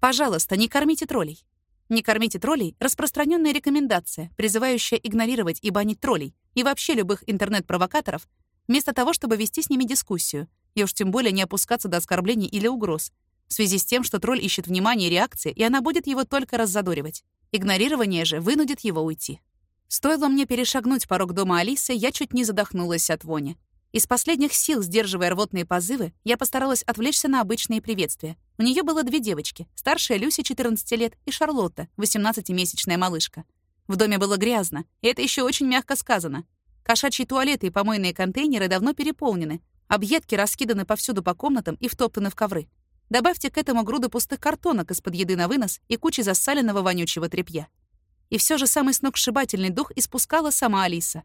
Пожалуйста, не кормите троллей. Не кормите троллей — распространенная рекомендация, призывающая игнорировать и банить троллей и вообще любых интернет-провокаторов, вместо того, чтобы вести с ними дискуссию, и уж тем более не опускаться до оскорблений или угроз, в связи с тем, что тролль ищет внимания и реакции, и она будет его только раззадоривать. Игнорирование же вынудит его уйти. Стоило мне перешагнуть порог дома Алисы, я чуть не задохнулась от вони. Из последних сил, сдерживая рвотные позывы, я постаралась отвлечься на обычные приветствия. У нее было две девочки, старшая Люси, 14 лет, и Шарлотта, 18-месячная малышка. В доме было грязно, и это еще очень мягко сказано. Кошачьи туалеты и помойные контейнеры давно переполнены, объедки раскиданы повсюду по комнатам и втоптаны в ковры. Добавьте к этому груды пустых картонок из-под еды на вынос и кучи засаленного вонючего тряпья. И все же самый сногсшибательный дух испускала сама Алиса.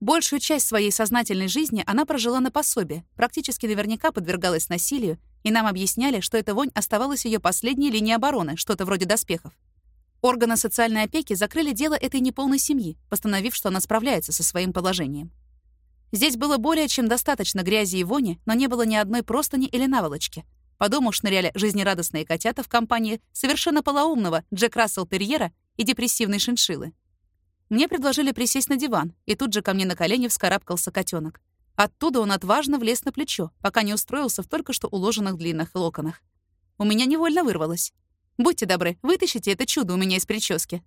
Большую часть своей сознательной жизни она прожила на пособие, практически наверняка подвергалась насилию, и нам объясняли, что эта вонь оставалась ее последней линией обороны, что-то вроде доспехов. Органы социальной опеки закрыли дело этой неполной семьи, постановив, что она справляется со своим положением. Здесь было более чем достаточно грязи и вони, но не было ни одной простыни или наволочки. По дому шныряли жизнерадостные котята в компании совершенно полоумного Джек Рассел Терьера и депрессивной шиншиллы. Мне предложили присесть на диван, и тут же ко мне на колени вскарабкался котенок. Оттуда он отважно влез на плечо, пока не устроился в только что уложенных длинных локонах. У меня невольно вырвалось. «Будьте добры, вытащите это чудо у меня из прически».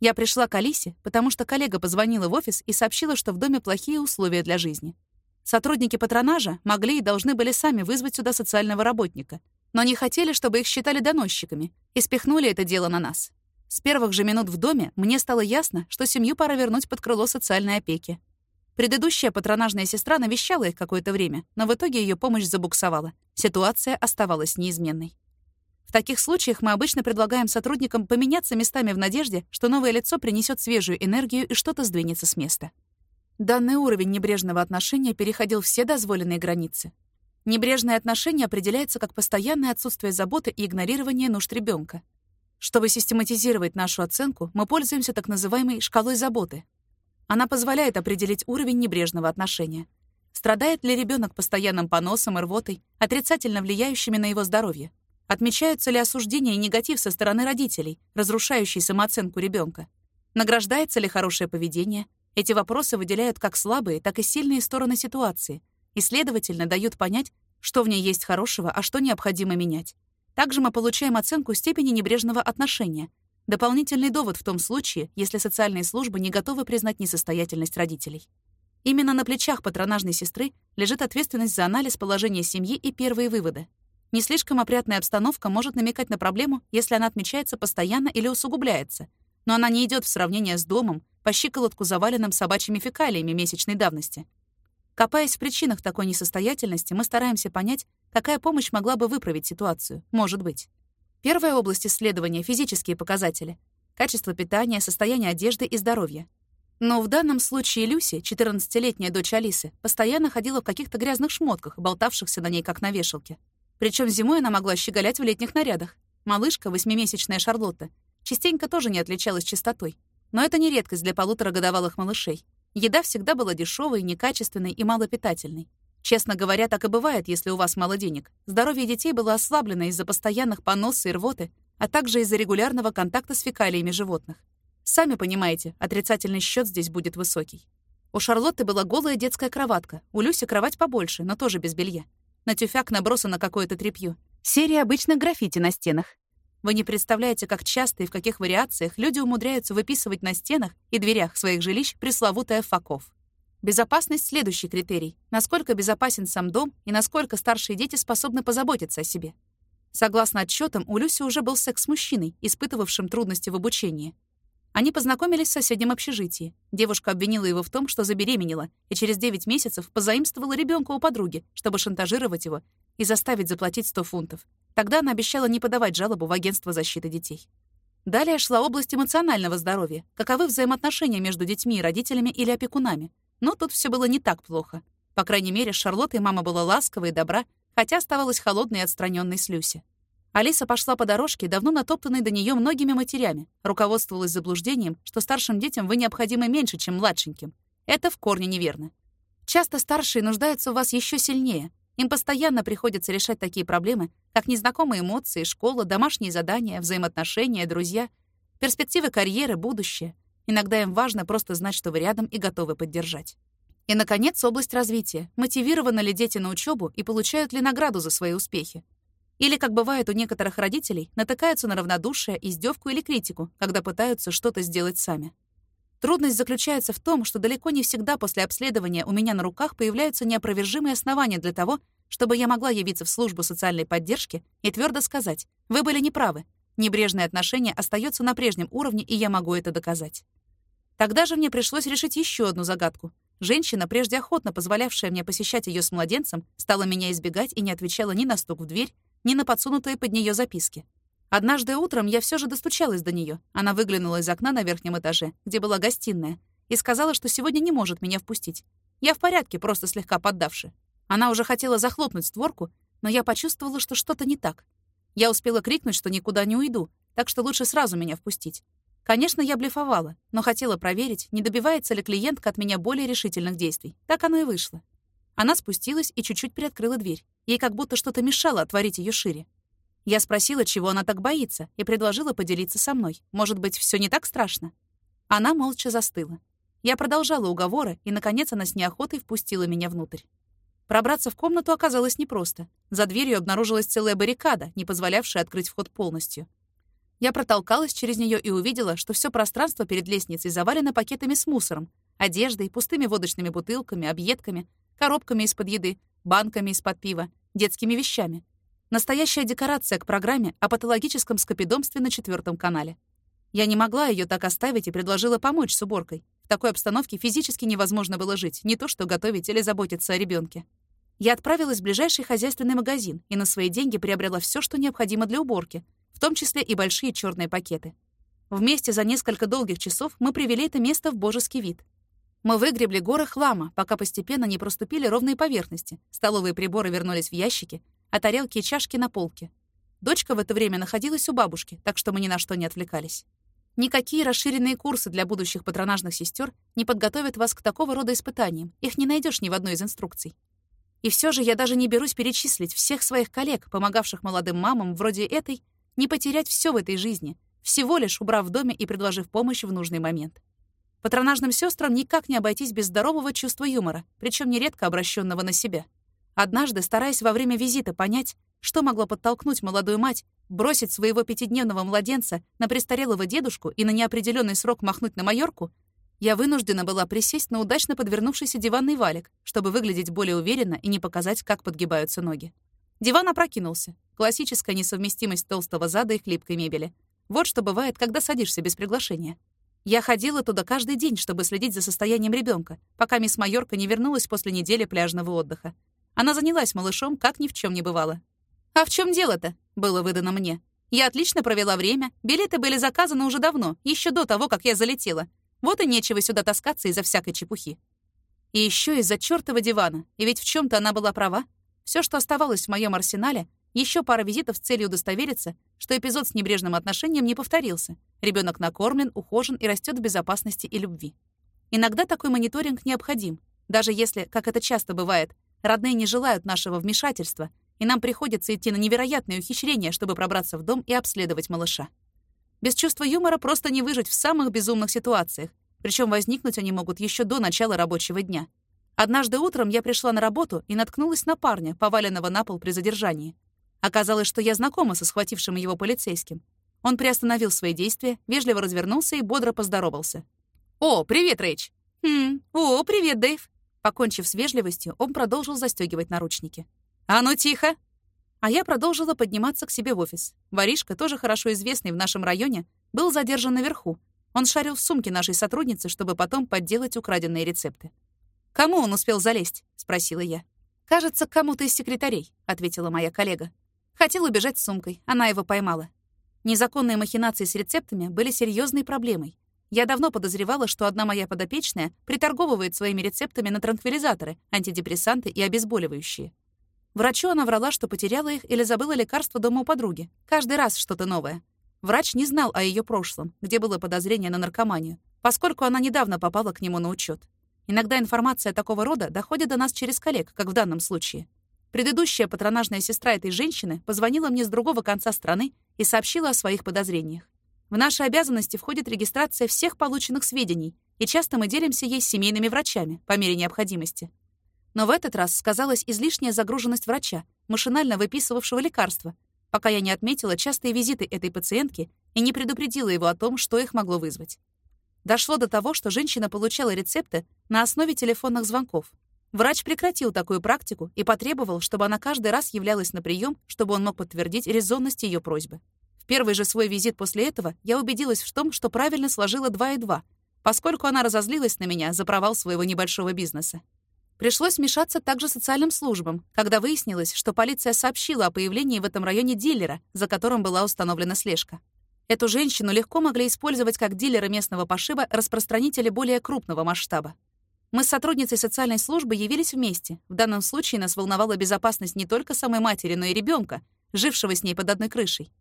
Я пришла к Алисе, потому что коллега позвонила в офис и сообщила, что в доме плохие условия для жизни. Сотрудники патронажа могли и должны были сами вызвать сюда социального работника, но не хотели, чтобы их считали доносчиками, и спихнули это дело на нас. С первых же минут в доме мне стало ясно, что семью пора вернуть под крыло социальной опеки. Предыдущая патронажная сестра навещала их какое-то время, но в итоге ее помощь забуксовала. Ситуация оставалась неизменной. В таких случаях мы обычно предлагаем сотрудникам поменяться местами в надежде, что новое лицо принесет свежую энергию и что-то сдвинется с места. Данный уровень небрежного отношения переходил все дозволенные границы. Небрежное отношение определяется как постоянное отсутствие заботы и игнорирование нужд ребенка. Чтобы систематизировать нашу оценку, мы пользуемся так называемой шкалой заботы. Она позволяет определить уровень небрежного отношения. Страдает ли ребенок постоянным поносом и рвотой, отрицательно влияющими на его здоровье? Отмечаются ли осуждения и негатив со стороны родителей, разрушающие самооценку ребенка? Награждается ли хорошее поведение? Эти вопросы выделяют как слабые, так и сильные стороны ситуации и, следовательно, дают понять, что в ней есть хорошего, а что необходимо менять. Также мы получаем оценку степени небрежного отношения. Дополнительный довод в том случае, если социальные службы не готовы признать несостоятельность родителей. Именно на плечах патронажной сестры лежит ответственность за анализ положения семьи и первые выводы. Не слишком опрятная обстановка может намекать на проблему, если она отмечается постоянно или усугубляется, но она не идет в сравнение с домом, по щиколотку заваленным собачьими фекалиями месячной давности. Копаясь в причинах такой несостоятельности, мы стараемся понять, какая помощь могла бы выправить ситуацию. Может быть. Первая область исследования — физические показатели. Качество питания, состояние одежды и здоровья. Но в данном случае Люси, 14-летняя дочь Алисы, постоянно ходила в каких-то грязных шмотках, болтавшихся на ней как на вешалке. Причем зимой она могла щеголять в летних нарядах. Малышка, восьмимесячная Шарлотта, частенько тоже не отличалась чистотой. Но это не редкость для полуторагодовалых малышей. Еда всегда была дешевой, некачественной и малопитательной. Честно говоря, так и бывает, если у вас мало денег. Здоровье детей было ослаблено из-за постоянных поносов и рвоты, а также из-за регулярного контакта с фекалиями животных. Сами понимаете, отрицательный счет здесь будет высокий. У Шарлотты была голая детская кроватка, у Люси кровать побольше, но тоже без белья. На тюфяк набросано какое-то тряпье. Серия обычных граффити на стенах. Вы не представляете, как часто и в каких вариациях люди умудряются выписывать на стенах и дверях своих жилищ пресловутое «факов». Безопасность — следующий критерий. Насколько безопасен сам дом и насколько старшие дети способны позаботиться о себе. Согласно отчетам, у Люси уже был секс с мужчиной, испытывавшим трудности в обучении. Они познакомились в соседнем общежитии. Девушка обвинила его в том, что забеременела, и через 9 месяцев позаимствовала ребенка у подруги, чтобы шантажировать его и заставить заплатить 100 фунтов. Тогда она обещала не подавать жалобу в агентство защиты детей. Далее шла область эмоционального здоровья. Каковы взаимоотношения между детьми и родителями или опекунами? Но тут все было не так плохо. По крайней мере, с Шарлоттой мама была ласковой и добра, хотя оставалась холодной и отстраненной с Люси. Алиса пошла по дорожке, давно натоптанной до нее многими матерями, руководствовалась заблуждением, что старшим детям вы необходимы меньше, чем младшеньким. Это в корне неверно. Часто старшие нуждаются в вас еще сильнее, Им постоянно приходится решать такие проблемы, как незнакомые эмоции, школа, домашние задания, взаимоотношения, друзья, перспективы карьеры, будущее. Иногда им важно просто знать, что вы рядом и готовы поддержать. И, наконец, область развития. Мотивированы ли дети на учебу и получают ли награду за свои успехи? Или, как бывает у некоторых родителей, натыкаются на равнодушие, издевку или критику, когда пытаются что-то сделать сами. Трудность заключается в том, что далеко не всегда после обследования у меня на руках появляются неопровержимые основания для того, чтобы я могла явиться в службу социальной поддержки и твердо сказать «Вы были неправы. Небрежное отношение остается на прежнем уровне, и я могу это доказать». Тогда же мне пришлось решить еще одну загадку. Женщина, прежде охотно позволявшая мне посещать ее с младенцем, стала меня избегать и не отвечала ни на стук в дверь, ни на подсунутые под нее записки. Однажды утром я все же достучалась до нее. Она выглянула из окна на верхнем этаже, где была гостиная, и сказала, что сегодня не может меня впустить. Я в порядке, просто слегка поддавши. Она уже хотела захлопнуть створку, но я почувствовала, что что-то не так. Я успела крикнуть, что никуда не уйду, так что лучше сразу меня впустить. Конечно, я блефовала, но хотела проверить, не добивается ли клиентка от меня более решительных действий. Так оно и вышло. Она спустилась и чуть-чуть приоткрыла дверь. Ей как будто что-то мешало отворить ее шире. Я спросила, чего она так боится, и предложила поделиться со мной. Может быть, все не так страшно? Она молча застыла. Я продолжала уговоры, и, наконец, она с неохотой впустила меня внутрь. Пробраться в комнату оказалось непросто. За дверью обнаружилась целая баррикада, не позволявшая открыть вход полностью. Я протолкалась через нее и увидела, что все пространство перед лестницей завалено пакетами с мусором, одеждой, пустыми водочными бутылками, объедками, коробками из-под еды, банками из-под пива, детскими вещами — Настоящая декорация к программе о патологическом скопидомстве на четвертом канале. Я не могла ее так оставить и предложила помочь с уборкой. В такой обстановке физически невозможно было жить, не то что готовить или заботиться о ребенке. Я отправилась в ближайший хозяйственный магазин и на свои деньги приобрела все, что необходимо для уборки, в том числе и большие черные пакеты. Вместе за несколько долгих часов мы привели это место в божеский вид. Мы выгребли горы хлама, пока постепенно не проступили ровные поверхности. Столовые приборы вернулись в ящики, а тарелки и чашки на полке. Дочка в это время находилась у бабушки, так что мы ни на что не отвлекались. Никакие расширенные курсы для будущих патронажных сестер не подготовят вас к такого рода испытаниям. Их не найдешь ни в одной из инструкций. И все же я даже не берусь перечислить всех своих коллег, помогавших молодым мамам вроде этой, не потерять все в этой жизни, всего лишь убрав в доме и предложив помощь в нужный момент. Патронажным сестрам никак не обойтись без здорового чувства юмора, причем нередко обращенного на себя. Однажды, стараясь во время визита понять, что могло подтолкнуть молодую мать бросить своего пятидневного младенца на престарелого дедушку и на неопределенный срок махнуть на Майорку, я вынуждена была присесть на удачно подвернувшийся диванный валик, чтобы выглядеть более уверенно и не показать, как подгибаются ноги. Диван опрокинулся. Классическая несовместимость толстого зада и хлипкой мебели. Вот что бывает, когда садишься без приглашения. Я ходила туда каждый день, чтобы следить за состоянием ребенка, пока мисс Майорка не вернулась после недели пляжного отдыха. Она занялась малышом, как ни в чем не бывало. «А в чем дело-то?» — было выдано мне. «Я отлично провела время. Билеты были заказаны уже давно, еще до того, как я залетела. Вот и нечего сюда таскаться из-за всякой чепухи». И еще из-за чёртова дивана. И ведь в чем то она была права. Все, что оставалось в моем арсенале, еще пара визитов с целью удостовериться, что эпизод с небрежным отношением не повторился. Ребенок накормлен, ухожен и растет в безопасности и любви. Иногда такой мониторинг необходим, даже если, как это часто бывает, Родные не желают нашего вмешательства, и нам приходится идти на невероятные ухищрения, чтобы пробраться в дом и обследовать малыша. Без чувства юмора просто не выжить в самых безумных ситуациях, причем возникнуть они могут еще до начала рабочего дня. Однажды утром я пришла на работу и наткнулась на парня, поваленного на пол при задержании. Оказалось, что я знакома со схватившим его полицейским. Он приостановил свои действия, вежливо развернулся и бодро поздоровался. «О, привет, Рэйч!» «Хм, о, привет, Дэйв!» Покончив с вежливостью, он продолжил застегивать наручники. «А ну тихо!» А я продолжила подниматься к себе в офис. Воришка, тоже хорошо известный в нашем районе, был задержан наверху. Он шарил в сумке нашей сотрудницы, чтобы потом подделать украденные рецепты. «Кому он успел залезть?» — спросила я. «Кажется, кому-то из секретарей», — ответила моя коллега. Хотел убежать с сумкой, она его поймала. Незаконные махинации с рецептами были серьезной проблемой. Я давно подозревала, что одна моя подопечная приторговывает своими рецептами на транквилизаторы, антидепрессанты и обезболивающие. Врачу она врала, что потеряла их или забыла лекарство дома у подруги. Каждый раз что-то новое. Врач не знал о ее прошлом, где было подозрение на наркоманию, поскольку она недавно попала к нему на учет. Иногда информация такого рода доходит до нас через коллег, как в данном случае. Предыдущая патронажная сестра этой женщины позвонила мне с другого конца страны и сообщила о своих подозрениях. В наши обязанности входит регистрация всех полученных сведений, и часто мы делимся ей с семейными врачами по мере необходимости. Но в этот раз сказалась излишняя загруженность врача, машинально выписывавшего лекарства, пока я не отметила частые визиты этой пациентки и не предупредила его о том, что их могло вызвать. Дошло до того, что женщина получала рецепты на основе телефонных звонков. Врач прекратил такую практику и потребовал, чтобы она каждый раз являлась на прием, чтобы он мог подтвердить резонность ее просьбы. В первый же свой визит после этого я убедилась в том, что правильно сложила 2 и 2, поскольку она разозлилась на меня за провал своего небольшого бизнеса. Пришлось вмешаться также социальным службам, когда выяснилось, что полиция сообщила о появлении в этом районе дилера, за которым была установлена слежка. Эту женщину легко могли использовать как дилера местного пошиба распространители более крупного масштаба. Мы с сотрудницей социальной службы явились вместе. В данном случае нас волновала безопасность не только самой матери, но и ребенка, жившего с ней под одной крышей.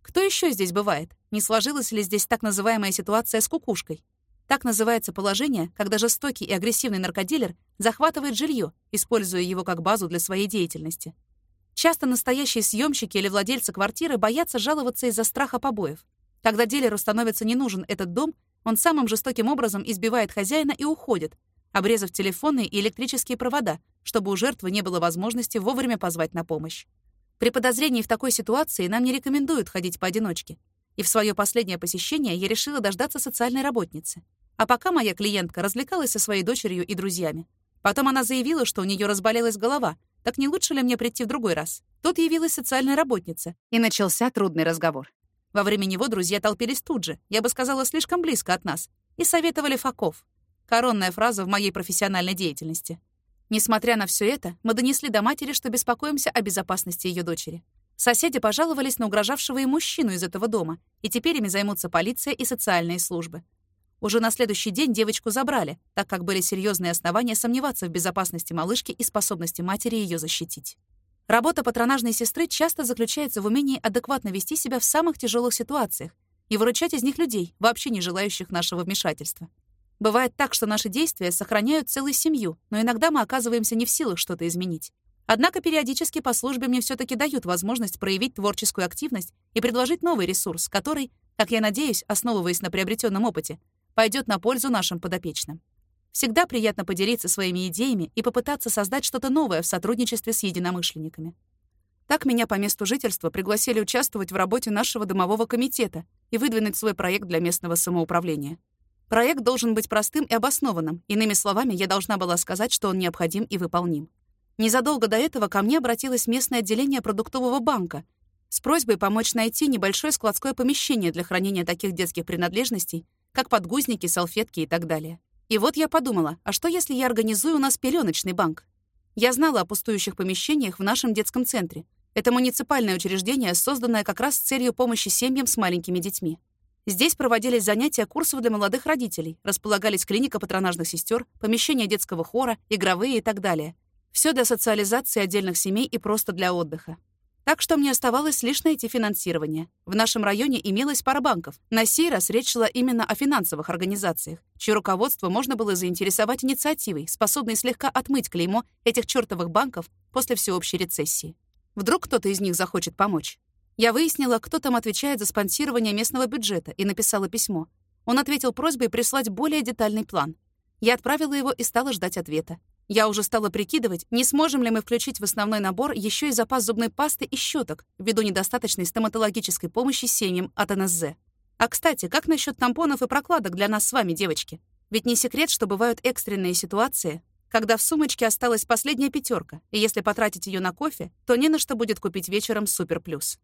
Кто еще здесь бывает? Не сложилась ли здесь так называемая ситуация с кукушкой? Так называется положение, когда жестокий и агрессивный наркодилер захватывает жилье, используя его как базу для своей деятельности. Часто настоящие съемщики или владельцы квартиры боятся жаловаться из-за страха побоев. Когда дилеру становится не нужен этот дом, он самым жестоким образом избивает хозяина и уходит, обрезав телефонные и электрические провода, чтобы у жертвы не было возможности вовремя позвать на помощь. При подозрении в такой ситуации нам не рекомендуют ходить поодиночке. И в свое последнее посещение я решила дождаться социальной работницы. А пока моя клиентка развлекалась со своей дочерью и друзьями. Потом она заявила, что у нее разболелась голова, так не лучше ли мне прийти в другой раз? Тут явилась социальная работница, и начался трудный разговор. Во время него друзья толпились тут же, я бы сказала, слишком близко от нас, и советовали факов. Коронная фраза в моей профессиональной деятельности. Несмотря на все это, мы донесли до матери, что беспокоимся о безопасности ее дочери. Соседи пожаловались на угрожавшего им мужчину из этого дома, и теперь ими займутся полиция и социальные службы. Уже на следующий день девочку забрали, так как были серьезные основания сомневаться в безопасности малышки и способности матери ее защитить. Работа патронажной сестры часто заключается в умении адекватно вести себя в самых тяжелых ситуациях и выручать из них людей, вообще не желающих нашего вмешательства. Бывает так, что наши действия сохраняют целую семью, но иногда мы оказываемся не в силах что-то изменить. Однако периодически по службе мне все таки дают возможность проявить творческую активность и предложить новый ресурс, который, как я надеюсь, основываясь на приобретенном опыте, пойдет на пользу нашим подопечным. Всегда приятно поделиться своими идеями и попытаться создать что-то новое в сотрудничестве с единомышленниками. Так меня по месту жительства пригласили участвовать в работе нашего домового комитета и выдвинуть свой проект для местного самоуправления. Проект должен быть простым и обоснованным. Иными словами, я должна была сказать, что он необходим и выполним. Незадолго до этого ко мне обратилось местное отделение продуктового банка с просьбой помочь найти небольшое складское помещение для хранения таких детских принадлежностей, как подгузники, салфетки и так далее. И вот я подумала, а что если я организую у нас пеленочный банк? Я знала о пустующих помещениях в нашем детском центре. Это муниципальное учреждение, созданное как раз с целью помощи семьям с маленькими детьми. Здесь проводились занятия курсов для молодых родителей, располагались клиника патронажных сестер, помещения детского хора, игровые и так далее. Все для социализации отдельных семей и просто для отдыха. Так что мне оставалось лишь найти финансирование. В нашем районе имелась пара банков. На сей раз речь шла именно о финансовых организациях, чье руководство можно было заинтересовать инициативой, способной слегка отмыть клеймо этих чертовых банков после всеобщей рецессии. Вдруг кто-то из них захочет помочь. Я выяснила, кто там отвечает за спонсирование местного бюджета, и написала письмо. Он ответил просьбой прислать более детальный план. Я отправила его и стала ждать ответа. Я уже стала прикидывать, не сможем ли мы включить в основной набор еще и запас зубной пасты и щеток ввиду недостаточной стоматологической помощи семьям от НСЗ. А, кстати, как насчет тампонов и прокладок для нас с вами, девочки? Ведь не секрет, что бывают экстренные ситуации, когда в сумочке осталась последняя пятерка, и если потратить ее на кофе, то не на что будет купить вечером супер плюс.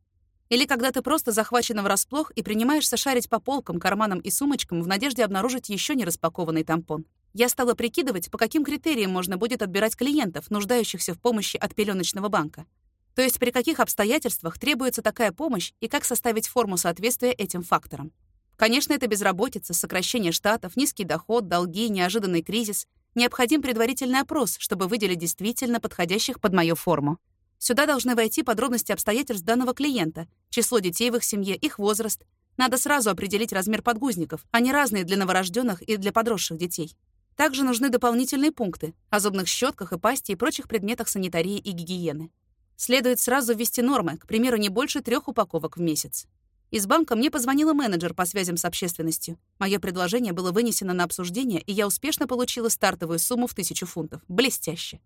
Или когда ты просто захвачена врасплох и принимаешься шарить по полкам, карманам и сумочкам в надежде обнаружить еще не распакованный тампон. Я стала прикидывать, по каким критериям можно будет отбирать клиентов, нуждающихся в помощи от пеленочного банка. То есть при каких обстоятельствах требуется такая помощь и как составить форму соответствия этим факторам. Конечно, это безработица, сокращение штатов, низкий доход, долги, неожиданный кризис. Необходим предварительный опрос, чтобы выделить действительно подходящих под мою форму. Сюда должны войти подробности обстоятельств данного клиента, число детей в их семье, их возраст. Надо сразу определить размер подгузников, они разные для новорожденных и для подросших детей. Также нужны дополнительные пункты о зубных щетках и пасте и прочих предметах санитарии и гигиены. Следует сразу ввести нормы, к примеру, не больше трех упаковок в месяц. Из банка мне позвонила менеджер по связям с общественностью. Мое предложение было вынесено на обсуждение, и я успешно получила стартовую сумму в тысячу фунтов. Блестяще.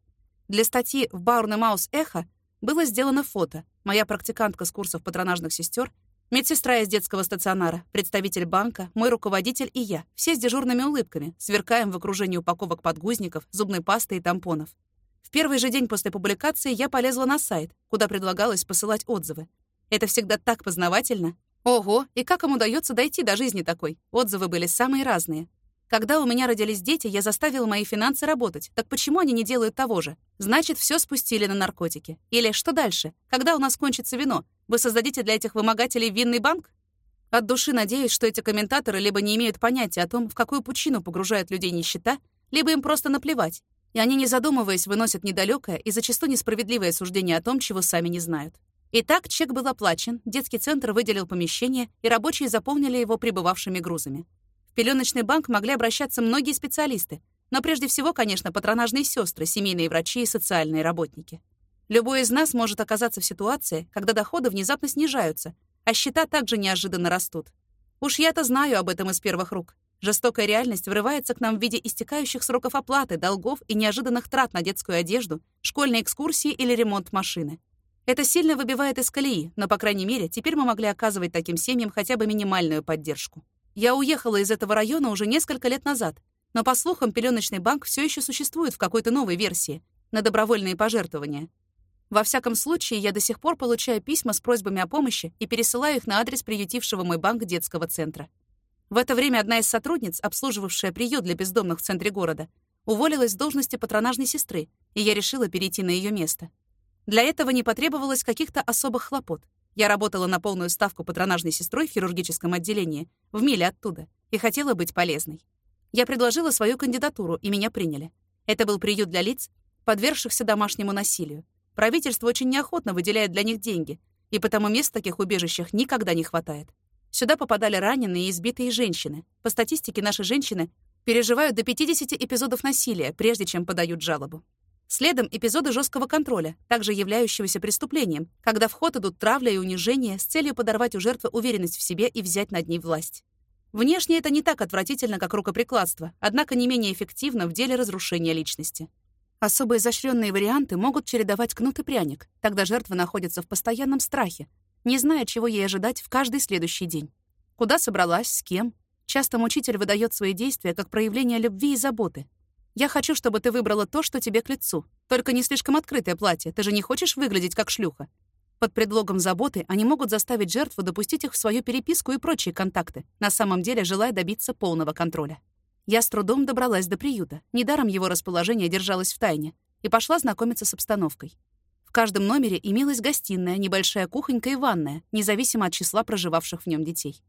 Для статьи в Баурне Маус Эхо было сделано фото. Моя практикантка с курсов патронажных сестер Медсестра из детского стационара, представитель банка, мой руководитель и я. Все с дежурными улыбками, сверкаем в окружении упаковок подгузников, зубной пасты и тампонов. В первый же день после публикации я полезла на сайт, куда предлагалось посылать отзывы. Это всегда так познавательно. Ого, и как им удается дойти до жизни такой? Отзывы были самые разные. Когда у меня родились дети, я заставила мои финансы работать. Так почему они не делают того же? Значит, все спустили на наркотики. Или что дальше? Когда у нас кончится вино? Вы создадите для этих вымогателей винный банк? От души надеюсь, что эти комментаторы либо не имеют понятия о том, в какую пучину погружает людей нищета, либо им просто наплевать, и они, не задумываясь, выносят недалекое и зачастую несправедливое суждение о том, чего сами не знают. Итак, чек был оплачен, детский центр выделил помещение, и рабочие заполнили его прибывавшими грузами. В пеленочный банк могли обращаться многие специалисты, но прежде всего, конечно, патронажные сестры, семейные врачи и социальные работники. Любой из нас может оказаться в ситуации, когда доходы внезапно снижаются, а счета также неожиданно растут. Уж я-то знаю об этом из первых рук. Жестокая реальность врывается к нам в виде истекающих сроков оплаты, долгов и неожиданных трат на детскую одежду, школьные экскурсии или ремонт машины. Это сильно выбивает из колеи, но, по крайней мере, теперь мы могли оказывать таким семьям хотя бы минимальную поддержку. Я уехала из этого района уже несколько лет назад, но, по слухам, пеленочный банк все еще существует в какой-то новой версии, на добровольные пожертвования. Во всяком случае, я до сих пор получаю письма с просьбами о помощи и пересылаю их на адрес приютившего мой банк детского центра. В это время одна из сотрудниц, обслуживавшая приют для бездомных в центре города, уволилась с должности патронажной сестры, и я решила перейти на ее место. Для этого не потребовалось каких-то особых хлопот. Я работала на полную ставку патронажной сестрой в хирургическом отделении, в миле оттуда, и хотела быть полезной. Я предложила свою кандидатуру, и меня приняли. Это был приют для лиц, подвергшихся домашнему насилию. Правительство очень неохотно выделяет для них деньги, и потому мест в таких убежищах никогда не хватает. Сюда попадали раненые и избитые женщины. По статистике, наши женщины переживают до 50 эпизодов насилия, прежде чем подают жалобу. Следом эпизоды жесткого контроля, также являющегося преступлением, когда в ход идут травля и унижение с целью подорвать у жертвы уверенность в себе и взять над ней власть. Внешне это не так отвратительно, как рукоприкладство, однако не менее эффективно в деле разрушения личности. Особо изощренные варианты могут чередовать кнут и пряник, тогда жертва находится в постоянном страхе, не зная, чего ей ожидать в каждый следующий день. Куда собралась, с кем. Часто мучитель выдает свои действия как проявление любви и заботы, я хочу, чтобы ты выбрала то, что тебе к лицу. Только не слишком открытое платье. Ты же не хочешь выглядеть как шлюха. Под предлогом заботы они могут заставить жертву допустить их в свою переписку и прочие контакты, на самом деле желая добиться полного контроля. Я с трудом добралась до приюта. Недаром его расположение держалось в тайне. И пошла знакомиться с обстановкой. В каждом номере имелась гостиная, небольшая кухонька и ванная, независимо от числа проживавших в нем детей.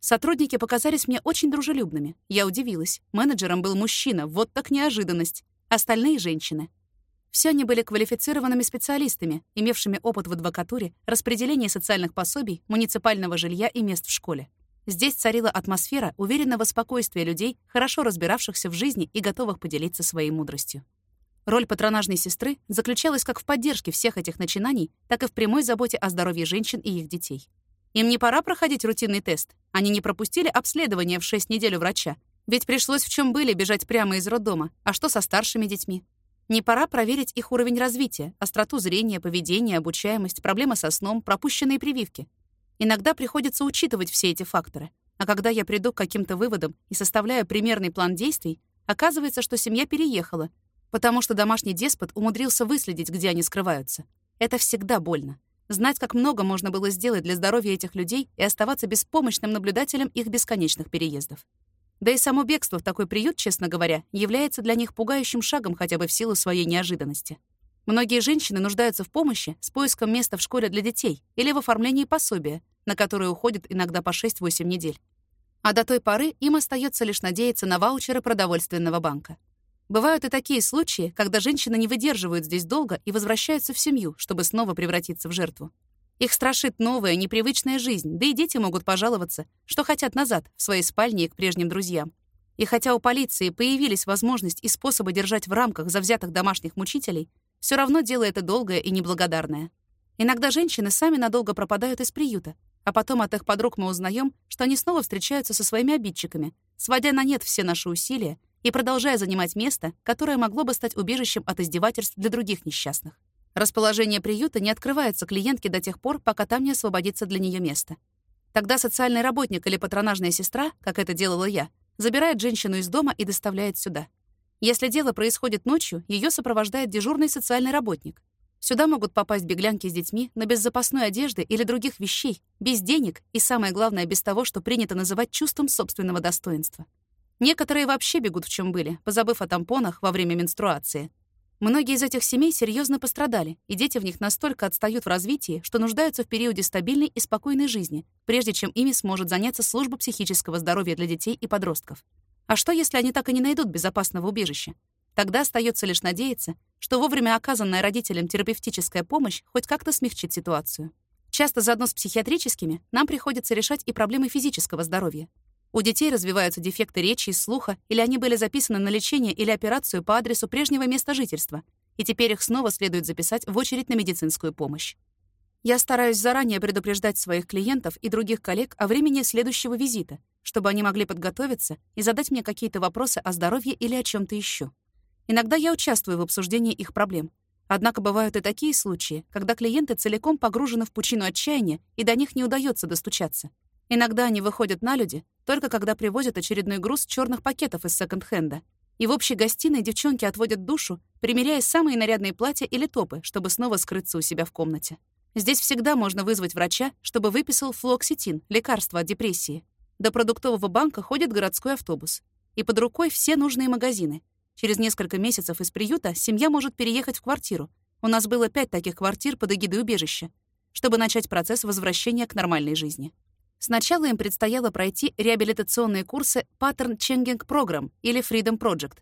Сотрудники показались мне очень дружелюбными. Я удивилась. Менеджером был мужчина, вот так неожиданность. Остальные — женщины. Все они были квалифицированными специалистами, имевшими опыт в адвокатуре, распределении социальных пособий, муниципального жилья и мест в школе. Здесь царила атмосфера уверенного спокойствия людей, хорошо разбиравшихся в жизни и готовых поделиться своей мудростью. Роль патронажной сестры заключалась как в поддержке всех этих начинаний, так и в прямой заботе о здоровье женщин и их детей. Им не пора проходить рутинный тест. Они не пропустили обследование в 6 недель у врача. Ведь пришлось в чем были бежать прямо из роддома. А что со старшими детьми? Не пора проверить их уровень развития, остроту зрения, поведения, обучаемость, проблемы со сном, пропущенные прививки. Иногда приходится учитывать все эти факторы. А когда я приду к каким-то выводам и составляю примерный план действий, оказывается, что семья переехала, потому что домашний деспот умудрился выследить, где они скрываются. Это всегда больно. Знать, как много можно было сделать для здоровья этих людей и оставаться беспомощным наблюдателем их бесконечных переездов. Да и само бегство в такой приют, честно говоря, является для них пугающим шагом хотя бы в силу своей неожиданности. Многие женщины нуждаются в помощи с поиском места в школе для детей или в оформлении пособия, на которое уходит иногда по 6-8 недель. А до той поры им остается лишь надеяться на ваучеры продовольственного банка. Бывают и такие случаи, когда женщины не выдерживают здесь долго и возвращаются в семью, чтобы снова превратиться в жертву. Их страшит новая, непривычная жизнь, да и дети могут пожаловаться, что хотят назад, в своей спальне и к прежним друзьям. И хотя у полиции появились возможность и способы держать в рамках завзятых домашних мучителей, все равно дело это долгое и неблагодарное. Иногда женщины сами надолго пропадают из приюта, а потом от их подруг мы узнаем, что они снова встречаются со своими обидчиками, сводя на нет все наши усилия и продолжая занимать место, которое могло бы стать убежищем от издевательств для других несчастных. Расположение приюта не открывается клиентке до тех пор, пока там не освободится для нее место. Тогда социальный работник или патронажная сестра, как это делала я, забирает женщину из дома и доставляет сюда. Если дело происходит ночью, ее сопровождает дежурный социальный работник. Сюда могут попасть беглянки с детьми, но без запасной одежды или других вещей, без денег и, самое главное, без того, что принято называть чувством собственного достоинства. Некоторые вообще бегут в чем были, позабыв о тампонах во время менструации. Многие из этих семей серьезно пострадали, и дети в них настолько отстают в развитии, что нуждаются в периоде стабильной и спокойной жизни, прежде чем ими сможет заняться служба психического здоровья для детей и подростков. А что, если они так и не найдут безопасного убежища? Тогда остается лишь надеяться, что вовремя оказанная родителям терапевтическая помощь хоть как-то смягчит ситуацию. Часто заодно с психиатрическими нам приходится решать и проблемы физического здоровья. У детей развиваются дефекты речи и слуха, или они были записаны на лечение или операцию по адресу прежнего места жительства, и теперь их снова следует записать в очередь на медицинскую помощь. Я стараюсь заранее предупреждать своих клиентов и других коллег о времени следующего визита, чтобы они могли подготовиться и задать мне какие-то вопросы о здоровье или о чем то еще. Иногда я участвую в обсуждении их проблем. Однако бывают и такие случаи, когда клиенты целиком погружены в пучину отчаяния, и до них не удается достучаться. Иногда они выходят на люди, только когда привозят очередной груз черных пакетов из секонд-хенда. И в общей гостиной девчонки отводят душу, примеряя самые нарядные платья или топы, чтобы снова скрыться у себя в комнате. Здесь всегда можно вызвать врача, чтобы выписал флуоксетин, лекарство от депрессии. До продуктового банка ходит городской автобус. И под рукой все нужные магазины. Через несколько месяцев из приюта семья может переехать в квартиру. У нас было пять таких квартир под эгидой убежища, чтобы начать процесс возвращения к нормальной жизни. Сначала им предстояло пройти реабилитационные курсы Pattern Changing Program или Freedom Project,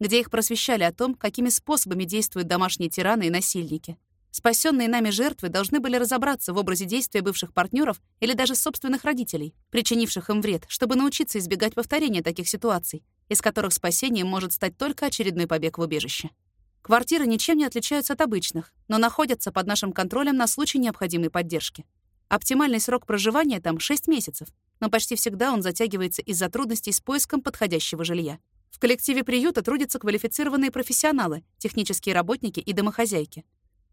где их просвещали о том, какими способами действуют домашние тираны и насильники. Спасенные нами жертвы должны были разобраться в образе действия бывших партнеров или даже собственных родителей, причинивших им вред, чтобы научиться избегать повторения таких ситуаций, из которых спасением может стать только очередной побег в убежище. Квартиры ничем не отличаются от обычных, но находятся под нашим контролем на случай необходимой поддержки. Оптимальный срок проживания там — 6 месяцев, но почти всегда он затягивается из-за трудностей с поиском подходящего жилья. В коллективе приюта трудятся квалифицированные профессионалы, технические работники и домохозяйки.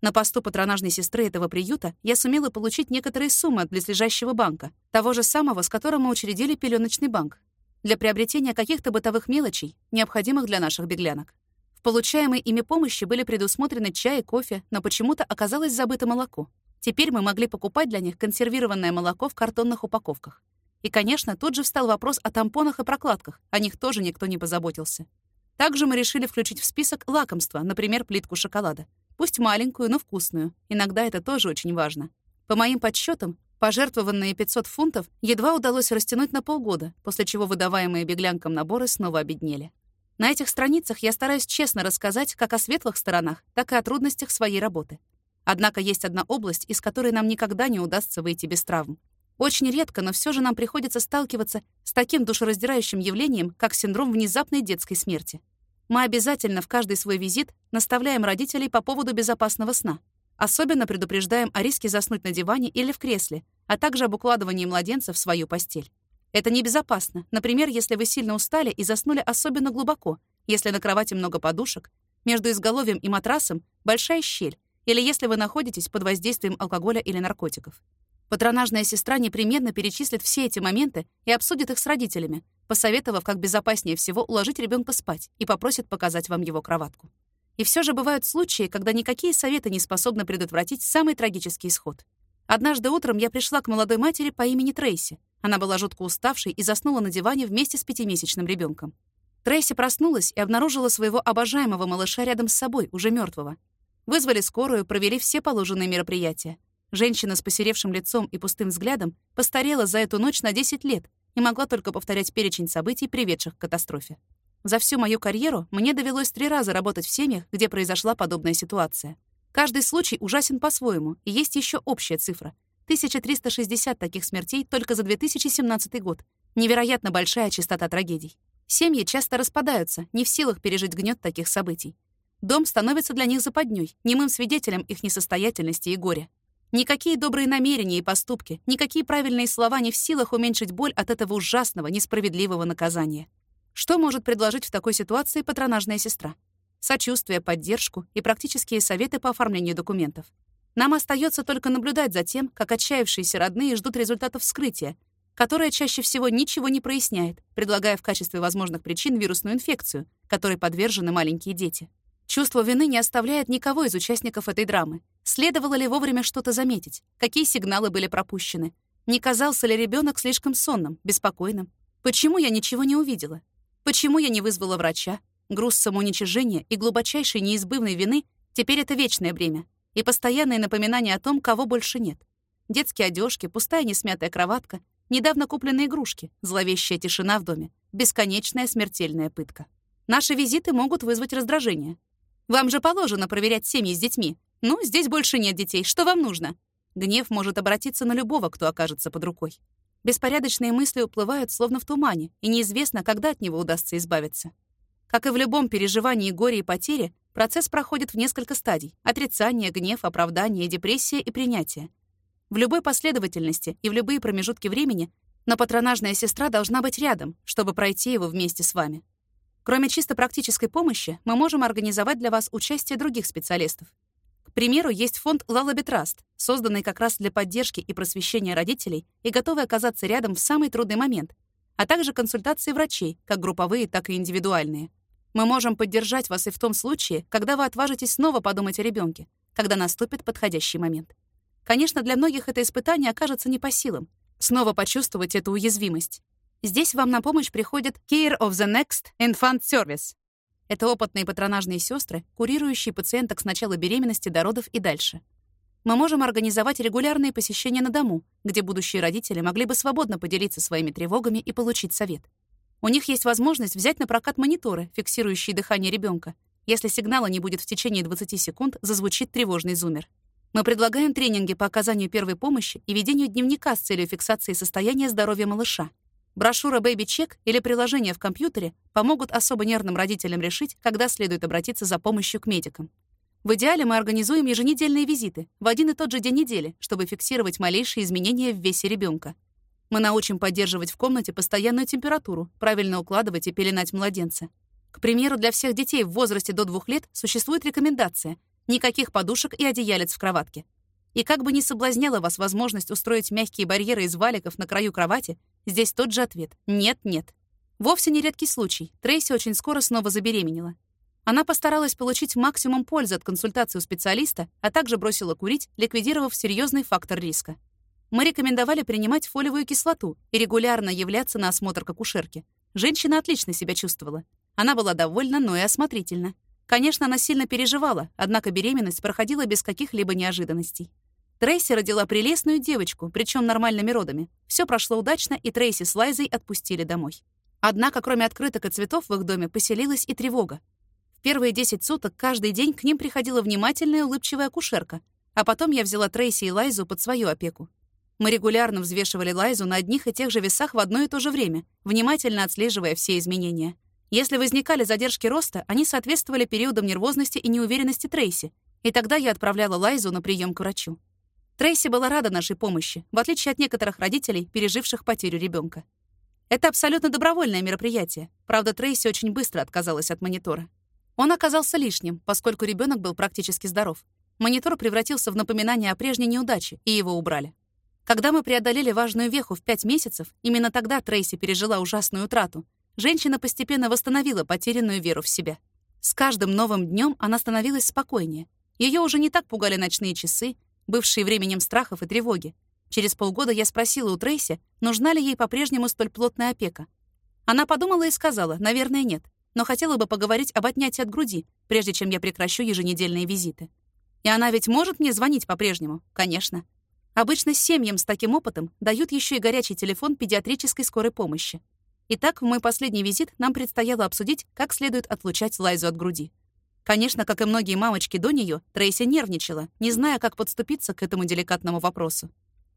На посту патронажной сестры этого приюта я сумела получить некоторые суммы от близлежащего банка, того же самого, с которым мы учредили пеленочный банк, для приобретения каких-то бытовых мелочей, необходимых для наших беглянок. В получаемой ими помощи были предусмотрены чай и кофе, но почему-то оказалось забыто молоко. Теперь мы могли покупать для них консервированное молоко в картонных упаковках. И, конечно, тут же встал вопрос о тампонах и прокладках, о них тоже никто не позаботился. Также мы решили включить в список лакомства, например, плитку шоколада. Пусть маленькую, но вкусную. Иногда это тоже очень важно. По моим подсчетам, пожертвованные 500 фунтов едва удалось растянуть на полгода, после чего выдаваемые беглянкам наборы снова обеднели. На этих страницах я стараюсь честно рассказать как о светлых сторонах, так и о трудностях своей работы. Однако есть одна область, из которой нам никогда не удастся выйти без травм. Очень редко, но все же нам приходится сталкиваться с таким душераздирающим явлением, как синдром внезапной детской смерти. Мы обязательно в каждый свой визит наставляем родителей по поводу безопасного сна. Особенно предупреждаем о риске заснуть на диване или в кресле, а также об укладывании младенца в свою постель. Это небезопасно. Например, если вы сильно устали и заснули особенно глубоко, если на кровати много подушек, между изголовьем и матрасом большая щель, или если вы находитесь под воздействием алкоголя или наркотиков. Патронажная сестра непременно перечислит все эти моменты и обсудит их с родителями, посоветовав, как безопаснее всего уложить ребенка спать и попросит показать вам его кроватку. И все же бывают случаи, когда никакие советы не способны предотвратить самый трагический исход. Однажды утром я пришла к молодой матери по имени Трейси. Она была жутко уставшей и заснула на диване вместе с пятимесячным ребенком. Трейси проснулась и обнаружила своего обожаемого малыша рядом с собой, уже мертвого. Вызвали скорую, провели все положенные мероприятия. Женщина с посеревшим лицом и пустым взглядом постарела за эту ночь на 10 лет и могла только повторять перечень событий, приведших к катастрофе. За всю мою карьеру мне довелось три раза работать в семьях, где произошла подобная ситуация. Каждый случай ужасен по-своему, и есть еще общая цифра. 1360 таких смертей только за 2017 год. Невероятно большая частота трагедий. Семьи часто распадаются, не в силах пережить гнет таких событий. Дом становится для них западней, немым свидетелем их несостоятельности и горя. Никакие добрые намерения и поступки, никакие правильные слова не в силах уменьшить боль от этого ужасного, несправедливого наказания. Что может предложить в такой ситуации патронажная сестра? Сочувствие, поддержку и практические советы по оформлению документов. Нам остается только наблюдать за тем, как отчаявшиеся родные ждут результатов вскрытия, которое чаще всего ничего не проясняет, предлагая в качестве возможных причин вирусную инфекцию, которой подвержены маленькие дети. Чувство вины не оставляет никого из участников этой драмы. Следовало ли вовремя что-то заметить? Какие сигналы были пропущены? Не казался ли ребенок слишком сонным, беспокойным? Почему я ничего не увидела? Почему я не вызвала врача? Груз самоуничижения и глубочайшей неизбывной вины теперь это вечное бремя и постоянное напоминание о том, кого больше нет. Детские одежки, пустая несмятая кроватка, недавно купленные игрушки, зловещая тишина в доме, бесконечная смертельная пытка. Наши визиты могут вызвать раздражение. Вам же положено проверять семьи с детьми. Ну, здесь больше нет детей. Что вам нужно? Гнев может обратиться на любого, кто окажется под рукой. Беспорядочные мысли уплывают, словно в тумане, и неизвестно, когда от него удастся избавиться. Как и в любом переживании горя и потери, Процесс проходит в несколько стадий — отрицание, гнев, оправдание, депрессия и принятие. В любой последовательности и в любые промежутки времени, но патронажная сестра должна быть рядом, чтобы пройти его вместе с вами. Кроме чисто практической помощи, мы можем организовать для вас участие других специалистов. К примеру, есть фонд Trust, созданный как раз для поддержки и просвещения родителей и готовый оказаться рядом в самый трудный момент, а также консультации врачей, как групповые, так и индивидуальные. Мы можем поддержать вас и в том случае, когда вы отважитесь снова подумать о ребенке, когда наступит подходящий момент. Конечно, для многих это испытание окажется не по силам. Снова почувствовать эту уязвимость. Здесь вам на помощь приходит Care of the Next Infant Service. Это опытные патронажные сестры, курирующие пациенток с начала беременности до родов и дальше. Мы можем организовать регулярные посещения на дому, где будущие родители могли бы свободно поделиться своими тревогами и получить совет. У них есть возможность взять на прокат мониторы, фиксирующие дыхание ребенка. Если сигнала не будет в течение 20 секунд, зазвучит тревожный зумер. Мы предлагаем тренинги по оказанию первой помощи и ведению дневника с целью фиксации состояния здоровья малыша. Брошюра «Бэйби Чек» или приложение в компьютере помогут особо нервным родителям решить, когда следует обратиться за помощью к медикам. В идеале мы организуем еженедельные визиты в один и тот же день недели, чтобы фиксировать малейшие изменения в весе ребенка. Мы научим поддерживать в комнате постоянную температуру, правильно укладывать и пеленать младенца. К примеру, для всех детей в возрасте до двух лет существует рекомендация никаких подушек и одеялец в кроватке. И как бы ни соблазняла вас возможность устроить мягкие барьеры из валиков на краю кровати, здесь тот же ответ «нет, нет». Вовсе не редкий случай. Трейси очень скоро снова забеременела. Она постаралась получить максимум пользы от консультации у специалиста, а также бросила курить, ликвидировав серьезный фактор риска. Мы рекомендовали принимать фолиевую кислоту и регулярно являться на осмотр к акушерке. Женщина отлично себя чувствовала. Она была довольна, но и осмотрительна. Конечно, она сильно переживала, однако беременность проходила без каких-либо неожиданностей. Трейси родила прелестную девочку, причем нормальными родами. Все прошло удачно, и Трейси с Лайзой отпустили домой. Однако, кроме открыток и цветов в их доме, поселилась и тревога. В первые 10 суток каждый день к ним приходила внимательная улыбчивая акушерка, а потом я взяла Трейси и Лайзу под свою опеку. Мы регулярно взвешивали Лайзу на одних и тех же весах в одно и то же время, внимательно отслеживая все изменения. Если возникали задержки роста, они соответствовали периодам нервозности и неуверенности Трейси, и тогда я отправляла Лайзу на прием к врачу. Трейси была рада нашей помощи, в отличие от некоторых родителей, переживших потерю ребенка. Это абсолютно добровольное мероприятие. Правда, Трейси очень быстро отказалась от монитора. Он оказался лишним, поскольку ребенок был практически здоров. Монитор превратился в напоминание о прежней неудаче, и его убрали. Когда мы преодолели важную веху в пять месяцев, именно тогда Трейси пережила ужасную утрату. Женщина постепенно восстановила потерянную веру в себя. С каждым новым днем она становилась спокойнее. Ее уже не так пугали ночные часы, бывшие временем страхов и тревоги. Через полгода я спросила у Трейси, нужна ли ей по-прежнему столь плотная опека. Она подумала и сказала, наверное, нет, но хотела бы поговорить об отнятии от груди, прежде чем я прекращу еженедельные визиты. И она ведь может мне звонить по-прежнему? Конечно. Обычно семьям с таким опытом дают еще и горячий телефон педиатрической скорой помощи. Итак, в мой последний визит нам предстояло обсудить, как следует отлучать Лайзу от груди. Конечно, как и многие мамочки до нее, Трейси нервничала, не зная, как подступиться к этому деликатному вопросу.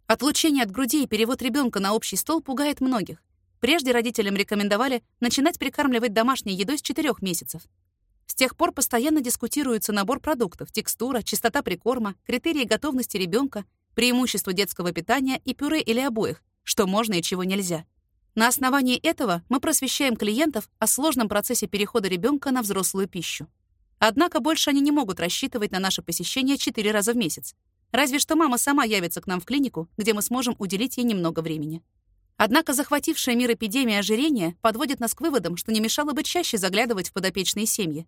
Отлучение от груди и перевод ребенка на общий стол пугает многих. Прежде родителям рекомендовали начинать прикармливать домашней едой с 4 месяцев. С тех пор постоянно дискутируется набор продуктов, текстура, частота прикорма, критерии готовности ребенка преимущество детского питания и пюре или обоих, что можно и чего нельзя. На основании этого мы просвещаем клиентов о сложном процессе перехода ребенка на взрослую пищу. Однако больше они не могут рассчитывать на наше посещение 4 раза в месяц. Разве что мама сама явится к нам в клинику, где мы сможем уделить ей немного времени. Однако захватившая мир эпидемия ожирения подводит нас к выводам, что не мешало бы чаще заглядывать в подопечные семьи.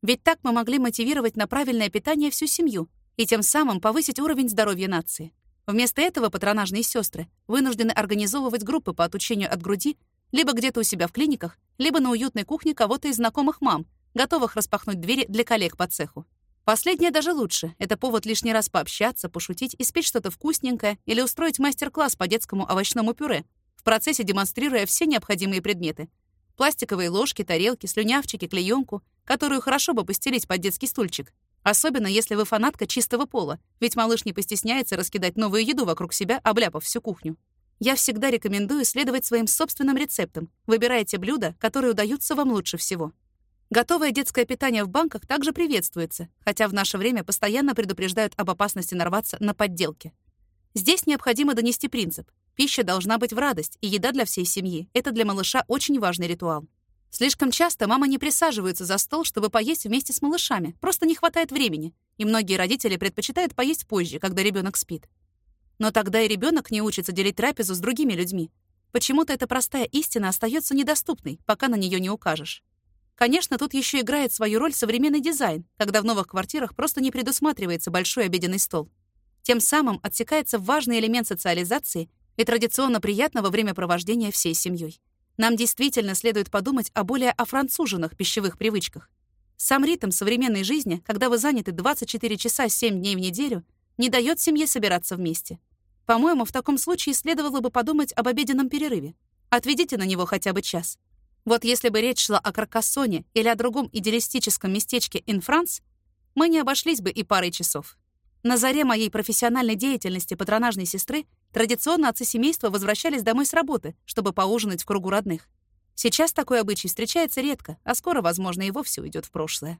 Ведь так мы могли мотивировать на правильное питание всю семью и тем самым повысить уровень здоровья нации. Вместо этого патронажные сестры вынуждены организовывать группы по отучению от груди либо где-то у себя в клиниках, либо на уютной кухне кого-то из знакомых мам, готовых распахнуть двери для коллег по цеху. Последнее даже лучше. Это повод лишний раз пообщаться, пошутить, испечь что-то вкусненькое или устроить мастер-класс по детскому овощному пюре, в процессе демонстрируя все необходимые предметы. Пластиковые ложки, тарелки, слюнявчики, клеенку, которую хорошо бы постелить под детский стульчик, Особенно, если вы фанатка чистого пола, ведь малыш не постесняется раскидать новую еду вокруг себя, обляпав всю кухню. Я всегда рекомендую следовать своим собственным рецептам, выбирая те блюда, которые удаются вам лучше всего. Готовое детское питание в банках также приветствуется, хотя в наше время постоянно предупреждают об опасности нарваться на подделки. Здесь необходимо донести принцип. Пища должна быть в радость, и еда для всей семьи — это для малыша очень важный ритуал. Слишком часто мама не присаживается за стол, чтобы поесть вместе с малышами. Просто не хватает времени. И многие родители предпочитают поесть позже, когда ребенок спит. Но тогда и ребенок не учится делить трапезу с другими людьми. Почему-то эта простая истина остается недоступной, пока на нее не укажешь. Конечно, тут еще играет свою роль современный дизайн, когда в новых квартирах просто не предусматривается большой обеденный стол. Тем самым отсекается важный элемент социализации и традиционно приятного времяпровождения всей семьей. Нам действительно следует подумать о более офранцуженных пищевых привычках. Сам ритм современной жизни, когда вы заняты 24 часа 7 дней в неделю, не дает семье собираться вместе. По-моему, в таком случае следовало бы подумать об обеденном перерыве. Отведите на него хотя бы час. Вот если бы речь шла о Каркассоне или о другом идеалистическом местечке Ин-Франс, мы не обошлись бы и парой часов. На заре моей профессиональной деятельности патронажной сестры традиционно отцы семейства возвращались домой с работы, чтобы поужинать в кругу родных. Сейчас такой обычай встречается редко, а скоро, возможно, и вовсе уйдет в прошлое.